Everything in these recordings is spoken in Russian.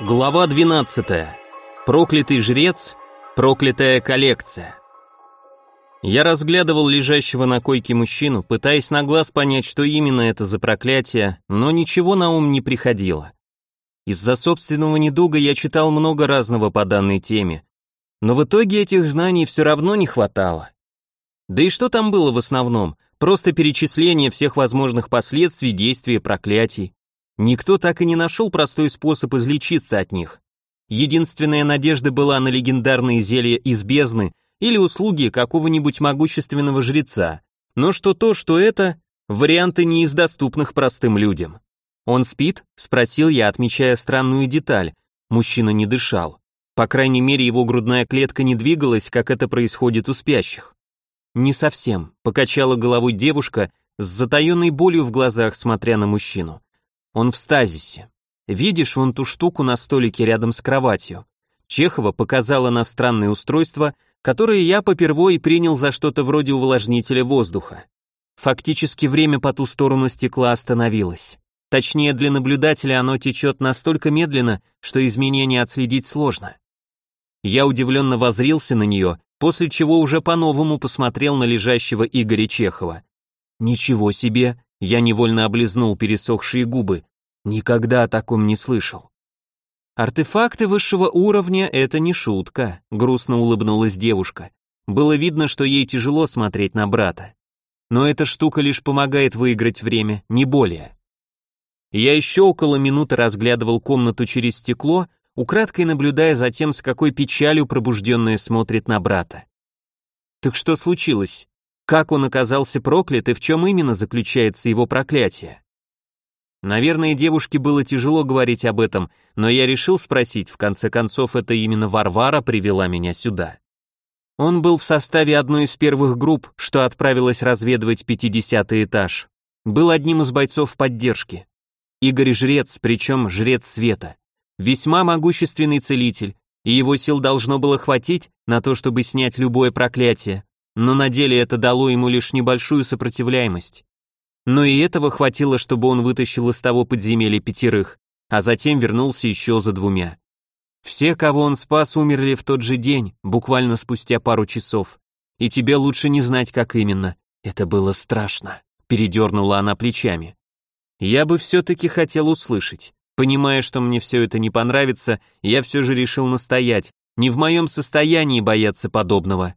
Глава 12. Проклятый жрец, проклятая коллекция. Я разглядывал лежащего на койке мужчину, пытаясь на глаз понять, что именно это за проклятие, но ничего на ум не приходило. Из-за собственного недуга я читал много разного по данной теме, но в итоге этих знаний все равно не хватало. Да и что там было в основном? Просто перечисление всех возможных последствий действия проклятий. Никто так и не нашел простой способ излечиться от них. Единственная надежда была на легендарные зелья из бездны или услуги какого-нибудь могущественного жреца. Но что то, что это, варианты не из доступных простым людям. «Он спит?» — спросил я, отмечая странную деталь. Мужчина не дышал. По крайней мере, его грудная клетка не двигалась, как это происходит у спящих. «Не совсем», — покачала головой девушка, с затаенной болью в глазах, смотря на мужчину. Он в стазисе. Видишь вон ту штуку на столике рядом с кроватью? Чехова показала на странное устройство, которое я попервой принял за что-то вроде увлажнителя воздуха. Фактически время по ту сторону стекла остановилось. Точнее, для наблюдателя оно течет настолько медленно, что изменения отследить сложно. Я удивленно возрился на нее, после чего уже по-новому посмотрел на лежащего Игоря Чехова. Ничего себе, я невольно облизнул пересохшие губы. Никогда о таком не слышал. Артефакты высшего уровня — это не шутка, грустно улыбнулась девушка. Было видно, что ей тяжело смотреть на брата. Но эта штука лишь помогает выиграть время, не более. Я еще около минуты разглядывал комнату через стекло, украдкой наблюдая за тем, с какой печалью пробужденная смотрит на брата. Так что случилось? Как он оказался проклят и в чем именно заключается его проклятие? Наверное, девушке было тяжело говорить об этом, но я решил спросить, в конце концов, это именно Варвара привела меня сюда. Он был в составе одной из первых групп, что отправилась разведывать 50 этаж. Был одним из бойцов поддержки. Игорь Жрец, причем Жрец Света. Весьма могущественный целитель, и его сил должно было хватить на то, чтобы снять любое проклятие, но на деле это дало ему лишь небольшую сопротивляемость. Но и этого хватило, чтобы он вытащил из того подземелья пятерых, а затем вернулся еще за двумя. Все, кого он спас, умерли в тот же день, буквально спустя пару часов. И тебе лучше не знать, как именно. Это было страшно, передернула она плечами. Я бы все-таки хотел услышать. Понимая, что мне все это не понравится, я все же решил настоять. Не в моем состоянии бояться подобного.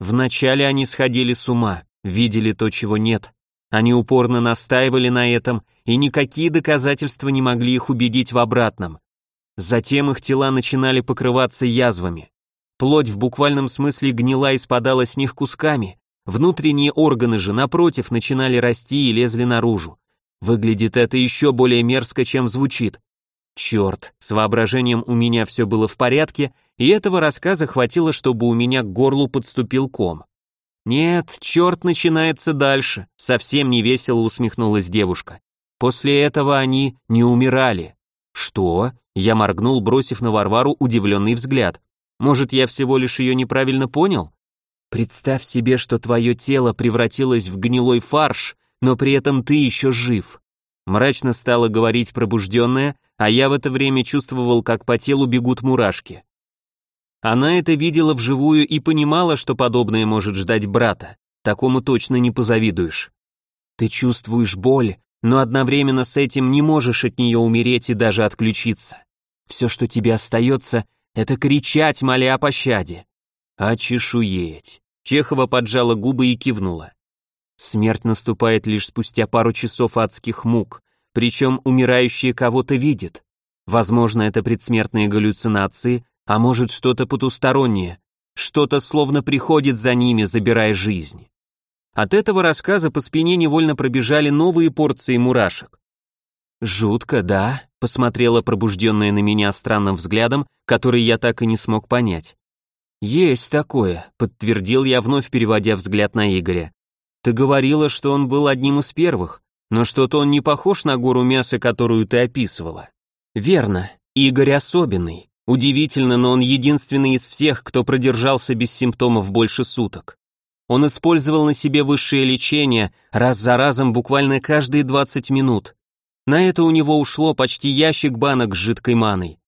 Вначале они сходили с ума, видели то, чего нет. Они упорно настаивали на этом, и никакие доказательства не могли их убедить в обратном. Затем их тела начинали покрываться язвами. Плоть в буквальном смысле гнила и спадала с них кусками. Внутренние органы же, напротив, начинали расти и лезли наружу. Выглядит это еще более мерзко, чем звучит. Черт, с воображением у меня все было в порядке, и этого рассказа хватило, чтобы у меня к горлу подступил ком. Нет, черт начинается дальше, совсем не весело усмехнулась девушка. После этого они не умирали. Что? Я моргнул, бросив на Варвару удивленный взгляд. Может, я всего лишь ее неправильно понял? Представь себе, что твое тело превратилось в гнилой фарш, но при этом ты еще жив. Мрачно стала говорить пробужденная, а я в это время чувствовал, как по телу бегут мурашки. Она это видела вживую и понимала, что подобное может ждать брата. Такому точно не позавидуешь. Ты чувствуешь боль, но одновременно с этим не можешь от нее умереть и даже отключиться. Все, что тебе остается, это кричать, моля о пощаде. Очешуеть. Чехова поджала губы и кивнула. Смерть наступает лишь спустя пару часов адских мук, причем умирающие кого-то видят. Возможно, это предсмертные галлюцинации, а может что-то потустороннее, что-то словно приходит за ними, забирая жизнь. От этого рассказа по спине невольно пробежали новые порции мурашек. «Жутко, да?» — посмотрела пробужденная на меня странным взглядом, который я так и не смог понять. «Есть такое», — подтвердил я, вновь переводя взгляд на Игоря. «Ты говорила, что он был одним из первых, но что-то он не похож на гору мяса, которую ты описывала». «Верно, Игорь особенный. Удивительно, но он единственный из всех, кто продержался без симптомов больше суток. Он использовал на себе высшее лечение раз за разом буквально каждые 20 минут. На это у него ушло почти ящик банок с жидкой маной.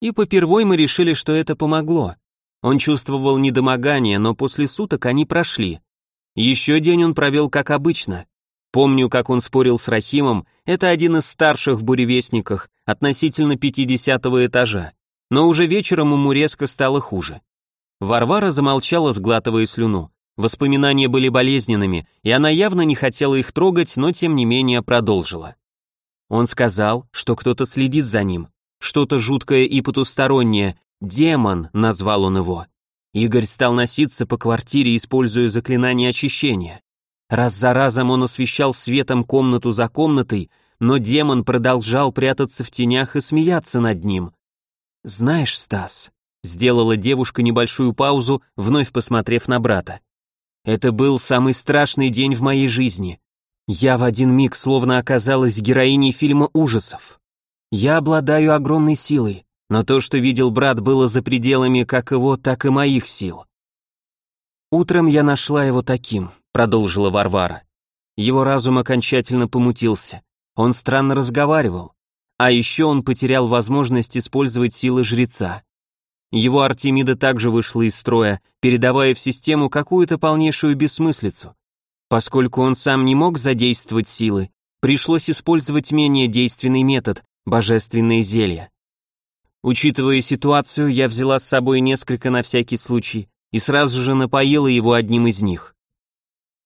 И попервой мы решили, что это помогло. Он чувствовал недомогание, но после суток они прошли. Еще день он провел как обычно. Помню, как он спорил с Рахимом, это один из старших в буревестниках, относительно 50 этажа. Но уже вечером ему резко стало хуже. Варвара замолчала, сглатывая слюну. Воспоминания были болезненными, и она явно не хотела их трогать, но тем не менее продолжила. Он сказал, что кто-то следит за ним, что-то жуткое и потустороннее, демон, назвал он его. Игорь стал носиться по квартире, используя заклинание очищения. Раз за разом он освещал светом комнату за комнатой, но демон продолжал прятаться в тенях и смеяться над ним. «Знаешь, Стас», — сделала девушка небольшую паузу, вновь посмотрев на брата. «Это был самый страшный день в моей жизни. Я в один миг словно оказалась героиней фильма ужасов. Я обладаю огромной силой, но то, что видел брат, было за пределами как его, так и моих сил. Утром я нашла его таким, продолжила Варвара. Его разум окончательно помутился. Он странно разговаривал. А еще он потерял возможность использовать силы жреца. Его Артемида также вышла из строя, передавая в систему какую-то полнейшую бессмыслицу. Поскольку он сам не мог задействовать силы, пришлось использовать менее действенный метод – божественные зелья. Учитывая ситуацию, я взяла с собой несколько на всякий случай и сразу же напоила его одним из них.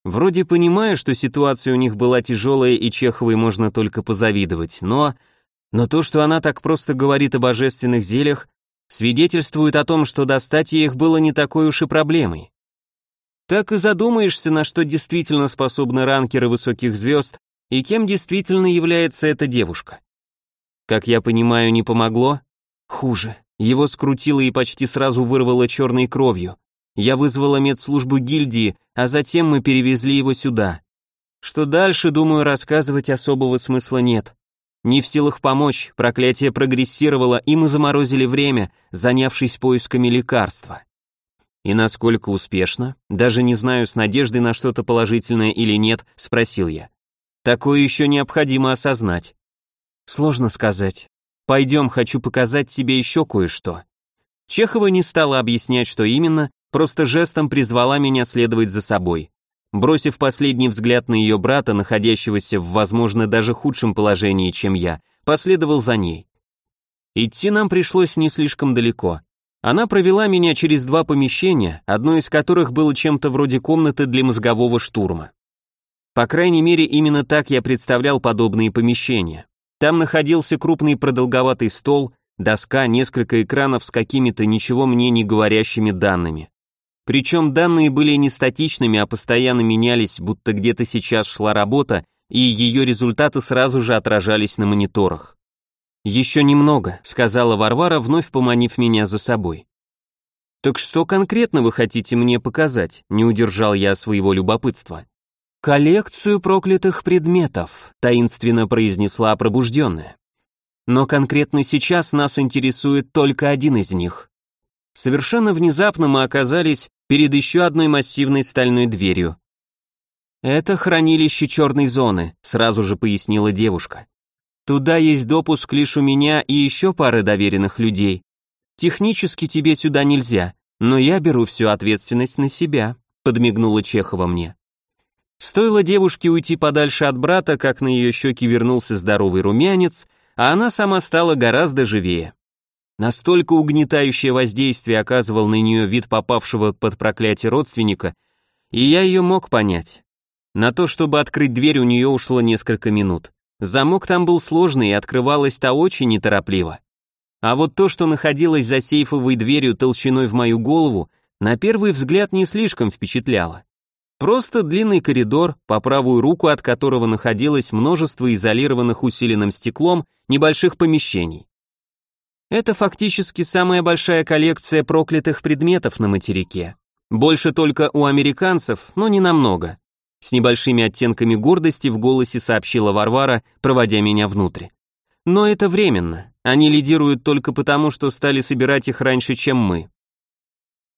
Вроде понимаю, что ситуация у них была тяжелая и Чеховой можно только позавидовать, но... Но то, что она так просто говорит о божественных зельях, свидетельствует о том, что достать их было не такой уж и проблемой. Так и задумаешься, на что действительно способны ранкеры высоких звезд и кем действительно является эта девушка. Как я понимаю, не помогло? Хуже. Его скрутило и почти сразу вырвало черной кровью. Я вызвала медслужбу гильдии, а затем мы перевезли его сюда. Что дальше, думаю, рассказывать особого смысла нет. Не в силах помочь, проклятие прогрессировало, и мы заморозили время, занявшись поисками лекарства. «И насколько успешно? Даже не знаю, с надеждой на что-то положительное или нет», — спросил я. «Такое еще необходимо осознать». «Сложно сказать. Пойдем, хочу показать тебе еще кое-что». Чехова не стала объяснять, что именно, просто жестом призвала меня следовать за собой. Бросив последний взгляд на ее брата, находящегося в, возможно, даже худшем положении, чем я, последовал за ней. Идти нам пришлось не слишком далеко. Она провела меня через два помещения, одно из которых было чем-то вроде комнаты для мозгового штурма. По крайней мере, именно так я представлял подобные помещения. Там находился крупный продолговатый стол, доска, несколько экранов с какими-то ничего мне не говорящими данными. Причем данные были не статичными, а постоянно менялись, будто где-то сейчас шла работа, и ее результаты сразу же отражались на мониторах. «Еще немного», — сказала Варвара, вновь поманив меня за собой. «Так что конкретно вы хотите мне показать?» — не удержал я своего любопытства. «Коллекцию проклятых предметов», — таинственно произнесла пробужденная. «Но конкретно сейчас нас интересует только один из них». Совершенно внезапно мы оказались перед еще одной массивной стальной дверью. «Это хранилище черной зоны», — сразу же пояснила девушка. Туда есть допуск лишь у меня и еще пары доверенных людей. Технически тебе сюда нельзя, но я беру всю ответственность на себя», подмигнула Чехова мне. Стоило девушке уйти подальше от брата, как на ее щеки вернулся здоровый румянец, а она сама стала гораздо живее. Настолько угнетающее воздействие оказывал на нее вид попавшего под проклятие родственника, и я ее мог понять. На то, чтобы открыть дверь, у нее ушло несколько минут. Замок там был сложный и открывалось-то очень неторопливо. А вот то, что находилось за сейфовой дверью толщиной в мою голову, на первый взгляд не слишком впечатляло. Просто длинный коридор, по правую руку от которого находилось множество изолированных усиленным стеклом небольших помещений. Это фактически самая большая коллекция проклятых предметов на материке. Больше только у американцев, но не намного. С небольшими оттенками гордости в голосе сообщила Варвара, проводя меня внутрь. Но это временно. Они лидируют только потому, что стали собирать их раньше, чем мы.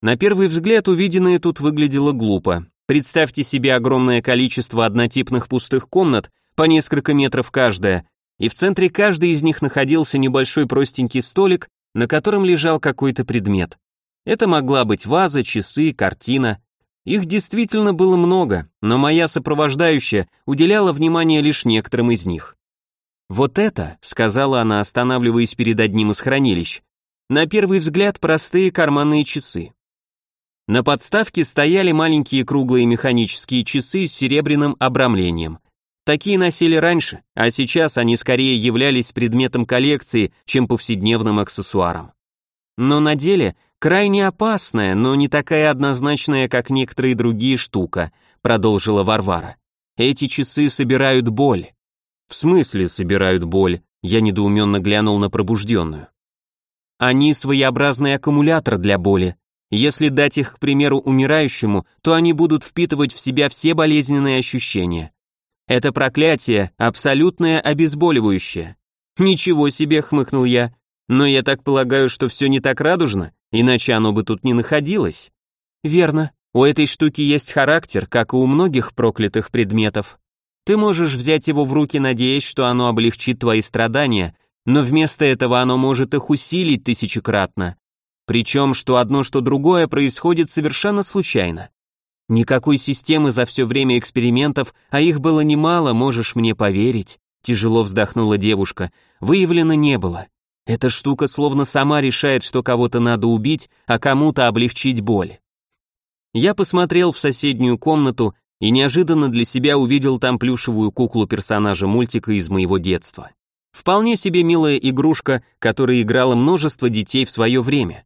На первый взгляд увиденное тут выглядело глупо. Представьте себе огромное количество однотипных пустых комнат, по несколько метров каждая, и в центре каждой из них находился небольшой простенький столик, на котором лежал какой-то предмет. Это могла быть ваза, часы, картина. Их действительно было много, но моя сопровождающая уделяла внимание лишь некоторым из них. «Вот это», — сказала она, останавливаясь перед одним из хранилищ, на первый взгляд простые карманные часы. На подставке стояли маленькие круглые механические часы с серебряным обрамлением. Такие носили раньше, а сейчас они скорее являлись предметом коллекции, чем повседневным аксессуаром. Но на деле крайне опасная, но не такая однозначная, как некоторые другие штука, продолжила Варвара. Эти часы собирают боль. В смысле собирают боль? Я недоуменно глянул на пробужденную. Они своеобразный аккумулятор для боли, если дать их, к примеру, умирающему, то они будут впитывать в себя все болезненные ощущения. Это проклятие абсолютное обезболивающее. Ничего себе, хмыкнул я. Но я так полагаю, что все не так радужно, иначе оно бы тут не находилось. Верно. У этой штуки есть характер, как и у многих проклятых предметов. Ты можешь взять его в руки, надеясь, что оно облегчит твои страдания, но вместо этого оно может их усилить тысячекратно. Причем, что одно, что другое происходит совершенно случайно. Никакой системы за все время экспериментов, а их было немало, можешь мне поверить, тяжело вздохнула девушка, выявлено не было. Эта штука словно сама решает, что кого-то надо убить, а кому-то облегчить боль. Я посмотрел в соседнюю комнату и неожиданно для себя увидел там плюшевую куклу персонажа мультика из моего детства. Вполне себе милая игрушка, которой играло множество детей в свое время.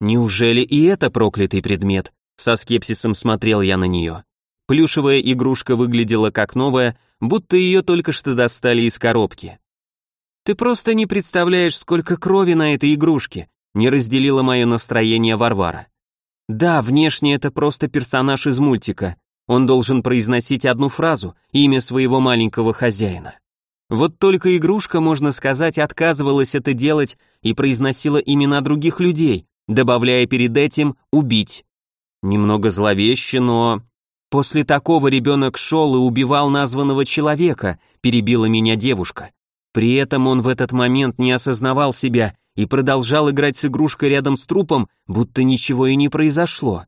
Неужели и это проклятый предмет? Со скепсисом смотрел я на нее. Плюшевая игрушка выглядела как новая, будто ее только что достали из коробки. Ты просто не представляешь, сколько крови на этой игрушке, не разделила мое настроение Варвара. Да, внешне это просто персонаж из мультика. Он должен произносить одну фразу, имя своего маленького хозяина. Вот только игрушка, можно сказать, отказывалась это делать и произносила имена других людей, добавляя перед этим «убить». Немного зловеще, но... После такого ребенок шел и убивал названного человека, перебила меня девушка. При этом он в этот момент не осознавал себя и продолжал играть с игрушкой рядом с трупом, будто ничего и не произошло.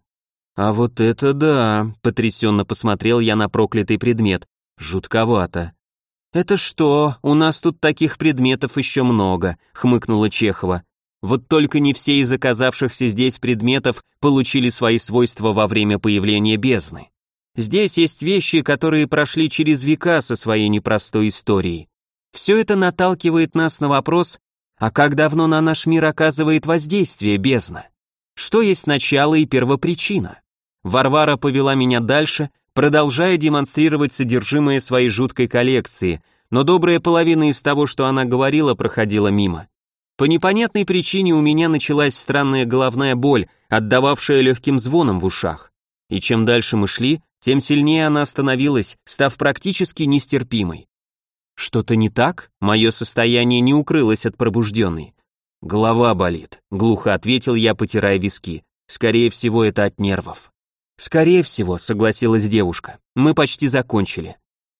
А вот это да, потрясенно посмотрел я на проклятый предмет. Жутковато. Это что, у нас тут таких предметов еще много, хмыкнула Чехова. Вот только не все из оказавшихся здесь предметов получили свои свойства во время появления бездны. Здесь есть вещи, которые прошли через века со своей непростой историей. Все это наталкивает нас на вопрос, а как давно на наш мир оказывает воздействие бездна? Что есть начало и первопричина? Варвара повела меня дальше, продолжая демонстрировать содержимое своей жуткой коллекции, но добрая половина из того, что она говорила, проходила мимо. По непонятной причине у меня началась странная головная боль, отдававшая легким звоном в ушах. И чем дальше мы шли, тем сильнее она становилась, став практически нестерпимой. Что-то не так? Мое состояние не укрылось от пробужденной. Голова болит, глухо ответил я, потирая виски. Скорее всего, это от нервов. Скорее всего, согласилась девушка. Мы почти закончили.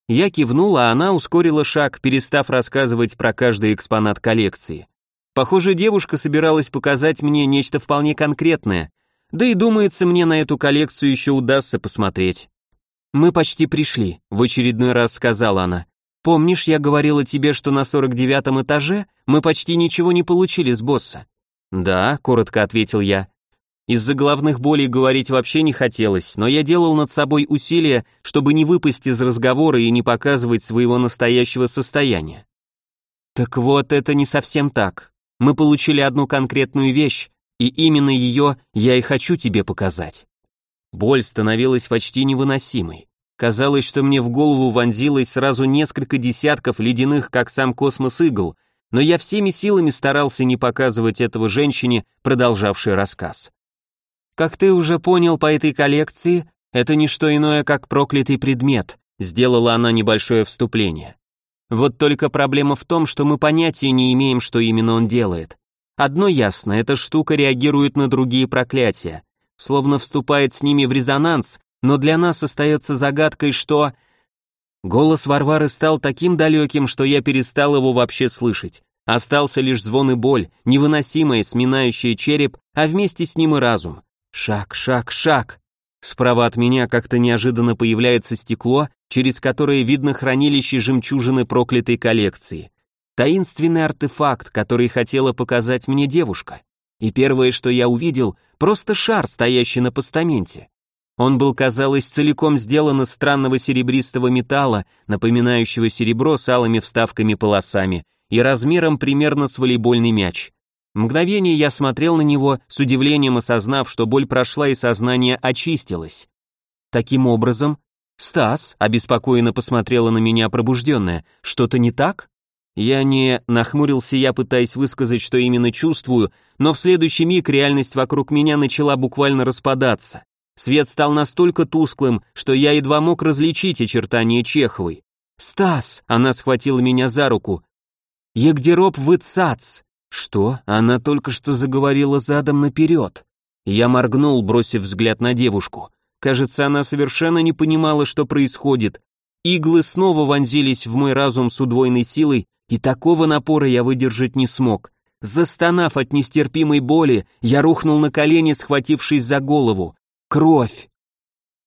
Я кивнула, а она ускорила шаг, перестав рассказывать про каждый экспонат коллекции. Похоже, девушка собиралась показать мне нечто вполне конкретное, да и думается, мне на эту коллекцию еще удастся посмотреть. «Мы почти пришли», — в очередной раз сказала она. «Помнишь, я говорила тебе, что на 49 этаже мы почти ничего не получили с босса?» «Да», — коротко ответил я. Из-за головных болей говорить вообще не хотелось, но я делал над собой усилия, чтобы не выпасть из разговора и не показывать своего настоящего состояния. «Так вот, это не совсем так. Мы получили одну конкретную вещь, и именно ее я и хочу тебе показать. Боль становилась почти невыносимой. Казалось, что мне в голову вонзилось сразу несколько десятков ледяных, как сам космос игл, но я всеми силами старался не показывать этого женщине, продолжавшей рассказ. Как ты уже понял по этой коллекции, это не что иное, как проклятый предмет, сделала она небольшое вступление. Вот только проблема в том, что мы понятия не имеем, что именно он делает. Одно ясно, эта штука реагирует на другие проклятия, словно вступает с ними в резонанс но для нас остается загадкой, что... Голос Варвары стал таким далеким, что я перестал его вообще слышать. Остался лишь звон и боль, невыносимая, сминающая череп, а вместе с ним и разум. Шаг, шаг, шаг. Справа от меня как-то неожиданно появляется стекло, через которое видно хранилище жемчужины проклятой коллекции. Таинственный артефакт, который хотела показать мне девушка. И первое, что я увидел, просто шар, стоящий на постаменте. Он был, казалось, целиком сделан из странного серебристого металла, напоминающего серебро с алыми вставками-полосами и размером примерно с волейбольный мяч. Мгновение я смотрел на него, с удивлением осознав, что боль прошла и сознание очистилось. Таким образом, Стас обеспокоенно посмотрела на меня пробужденная. Что-то не так? Я не нахмурился я, пытаясь высказать, что именно чувствую, но в следующий миг реальность вокруг меня начала буквально распадаться. Свет стал настолько тусклым, что я едва мог различить очертания Чеховой. «Стас!» — она схватила меня за руку. «Егдероп выцац!» «Что?» — она только что заговорила задом наперед. Я моргнул, бросив взгляд на девушку. Кажется, она совершенно не понимала, что происходит. Иглы снова вонзились в мой разум с удвоенной силой, и такого напора я выдержать не смог. Застонав от нестерпимой боли, я рухнул на колени, схватившись за голову. Кровь.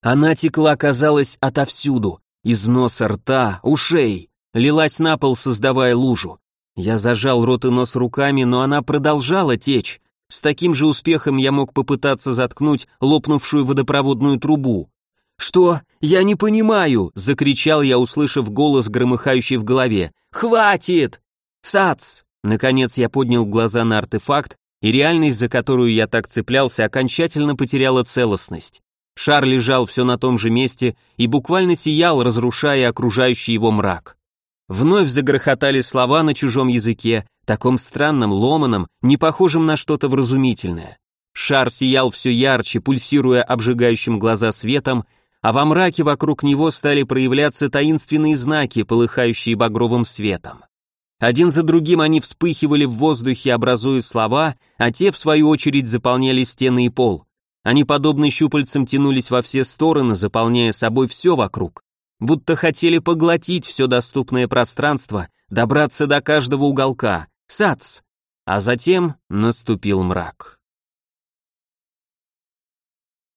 Она текла, казалось, отовсюду, из носа, рта, ушей, лилась на пол, создавая лужу. Я зажал рот и нос руками, но она продолжала течь. С таким же успехом я мог попытаться заткнуть лопнувшую водопроводную трубу. «Что? Я не понимаю!» — закричал я, услышав голос, громыхающий в голове. «Хватит!» «Сац!» Наконец я поднял глаза на артефакт и реальность, за которую я так цеплялся, окончательно потеряла целостность. Шар лежал все на том же месте и буквально сиял, разрушая окружающий его мрак. Вновь загрохотали слова на чужом языке, таком странном, ломаном, не похожем на что-то вразумительное. Шар сиял все ярче, пульсируя обжигающим глаза светом, а во мраке вокруг него стали проявляться таинственные знаки, полыхающие багровым светом. Один за другим они вспыхивали в воздухе, образуя слова, а те, в свою очередь, заполняли стены и пол. Они, подобно щупальцам, тянулись во все стороны, заполняя собой все вокруг. Будто хотели поглотить все доступное пространство, добраться до каждого уголка. Сац! А затем наступил мрак.